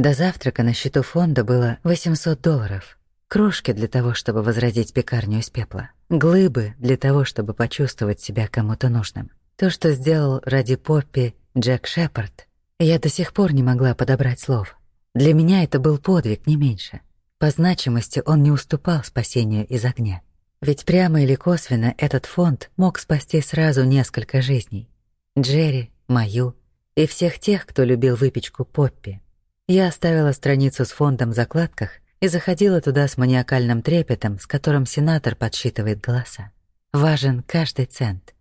До завтрака на счету фонда было 800 долларов. Крошки для того, чтобы возродить пекарню из пепла. Глыбы для того, чтобы почувствовать себя кому-то нужным. То, что сделал ради Поппи Джек Шепард, я до сих пор не могла подобрать слов. Для меня это был подвиг, не меньше. По значимости он не уступал спасению из огня. Ведь прямо или косвенно этот фонд мог спасти сразу несколько жизней. Джерри, мою и всех тех, кто любил выпечку Поппи. Я оставила страницу с фондом в закладках и заходила туда с маниакальным трепетом, с которым сенатор подсчитывает голоса. Важен каждый цент.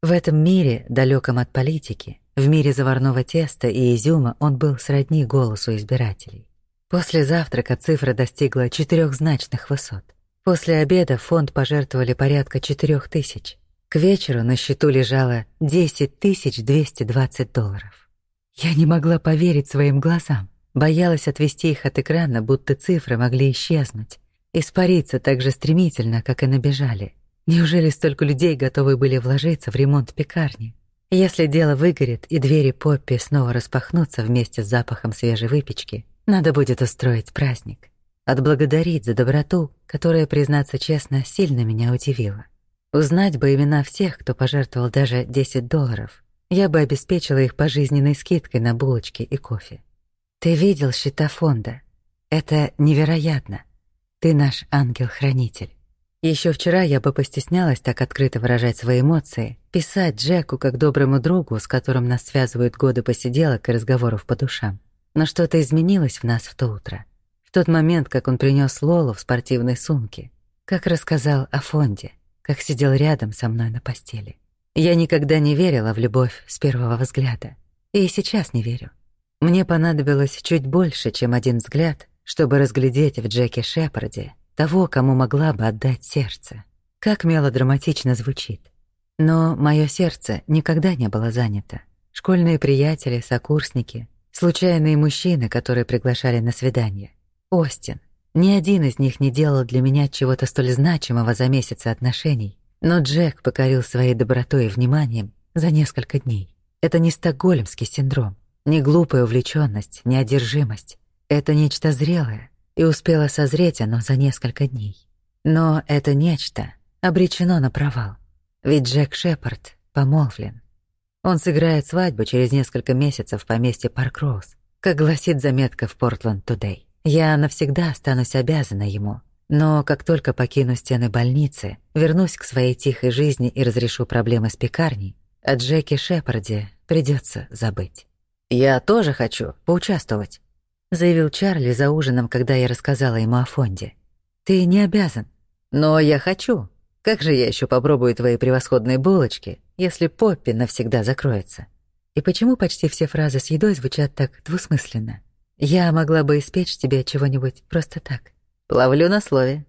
В этом мире, далеком от политики, в мире заварного теста и изюма он был сродни голосу избирателей. После завтрака цифра достигла четырехзначных высот. После обеда фонд пожертвовали порядка четырех тысяч. К вечеру на счету лежало 10 220 долларов. Я не могла поверить своим глазам. Боялась отвести их от экрана, будто цифры могли исчезнуть, испариться так же стремительно, как и набежали. Неужели столько людей готовы были вложиться в ремонт пекарни? Если дело выгорит и двери Поппи снова распахнутся вместе с запахом свежей выпечки, надо будет устроить праздник. Отблагодарить за доброту, которая, признаться честно, сильно меня удивила. Узнать бы имена всех, кто пожертвовал даже 10 долларов. Я бы обеспечила их пожизненной скидкой на булочки и кофе. Ты видел счета фонда. Это невероятно. Ты наш ангел-хранитель. Еще вчера я бы постеснялась так открыто выражать свои эмоции, писать Джеку как доброму другу, с которым нас связывают годы посиделок и разговоров по душам. Но что-то изменилось в нас в то утро. В тот момент, как он принес Лолу в спортивной сумке, как рассказал о фонде, как сидел рядом со мной на постели. Я никогда не верила в любовь с первого взгляда. И сейчас не верю. Мне понадобилось чуть больше, чем один взгляд, чтобы разглядеть в Джеке Шепарде того, кому могла бы отдать сердце. Как мелодраматично звучит. Но мое сердце никогда не было занято. Школьные приятели, сокурсники, случайные мужчины, которые приглашали на свидание. Остин. Ни один из них не делал для меня чего-то столь значимого за месяцы отношений, но Джек покорил своей добротой и вниманием за несколько дней. Это не стокгольмский синдром. Не глупая увлеченность, не одержимость. Это нечто зрелое, и успело созреть оно за несколько дней. Но это нечто обречено на провал. Ведь Джек Шепард помолвлен. Он сыграет свадьбу через несколько месяцев в поместье Паркроуз, как гласит заметка в Портленд Тудей. Я навсегда останусь обязана ему, но как только покину стены больницы, вернусь к своей тихой жизни и разрешу проблемы с пекарней, о Джеке Шепарде придется забыть. «Я тоже хочу поучаствовать», — заявил Чарли за ужином, когда я рассказала ему о фонде. «Ты не обязан». «Но я хочу. Как же я еще попробую твои превосходные булочки, если Поппи навсегда закроется?» И почему почти все фразы с едой звучат так двусмысленно? Я могла бы испечь тебе чего-нибудь просто так. Плавлю на слове.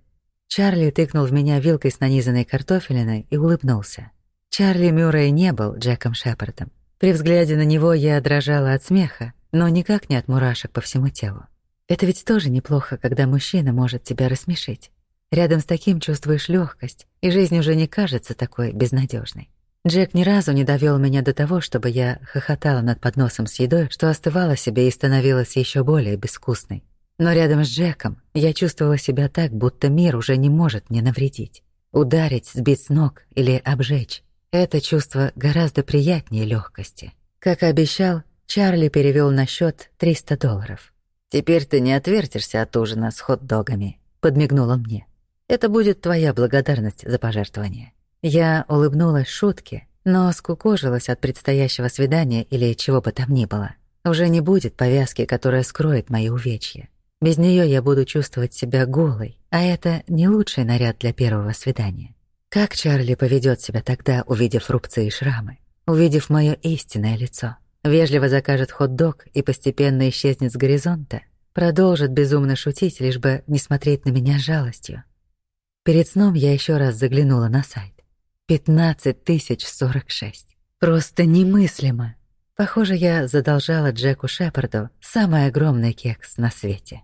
Чарли тыкнул в меня вилкой с нанизанной картофелиной и улыбнулся. Чарли Мюррей не был Джеком Шепардом. При взгляде на него я дрожала от смеха, но никак не от мурашек по всему телу. Это ведь тоже неплохо, когда мужчина может тебя рассмешить. Рядом с таким чувствуешь легкость, и жизнь уже не кажется такой безнадежной. Джек ни разу не довел меня до того, чтобы я хохотала над подносом с едой, что остывала себе и становилась еще более безвкусной. Но рядом с Джеком я чувствовала себя так, будто мир уже не может мне навредить. Ударить, сбить с ног или обжечь. Это чувство гораздо приятнее легкости. Как обещал, Чарли перевел на счет 300 долларов. «Теперь ты не отвертишься от ужина с хот-догами», — подмигнул он мне. «Это будет твоя благодарность за пожертвование». Я улыбнулась шутке, но скукожилась от предстоящего свидания или чего бы там ни было. Уже не будет повязки, которая скроет мои увечья. Без нее я буду чувствовать себя голой, а это не лучший наряд для первого свидания. Как Чарли поведет себя тогда, увидев рубцы и шрамы, увидев мое истинное лицо? Вежливо закажет хот-дог и постепенно исчезнет с горизонта? Продолжит безумно шутить, лишь бы не смотреть на меня жалостью? Перед сном я еще раз заглянула на сайт. 15 тысяч 46. Просто немыслимо. Похоже, я задолжала Джеку Шепарду самый огромный кекс на свете.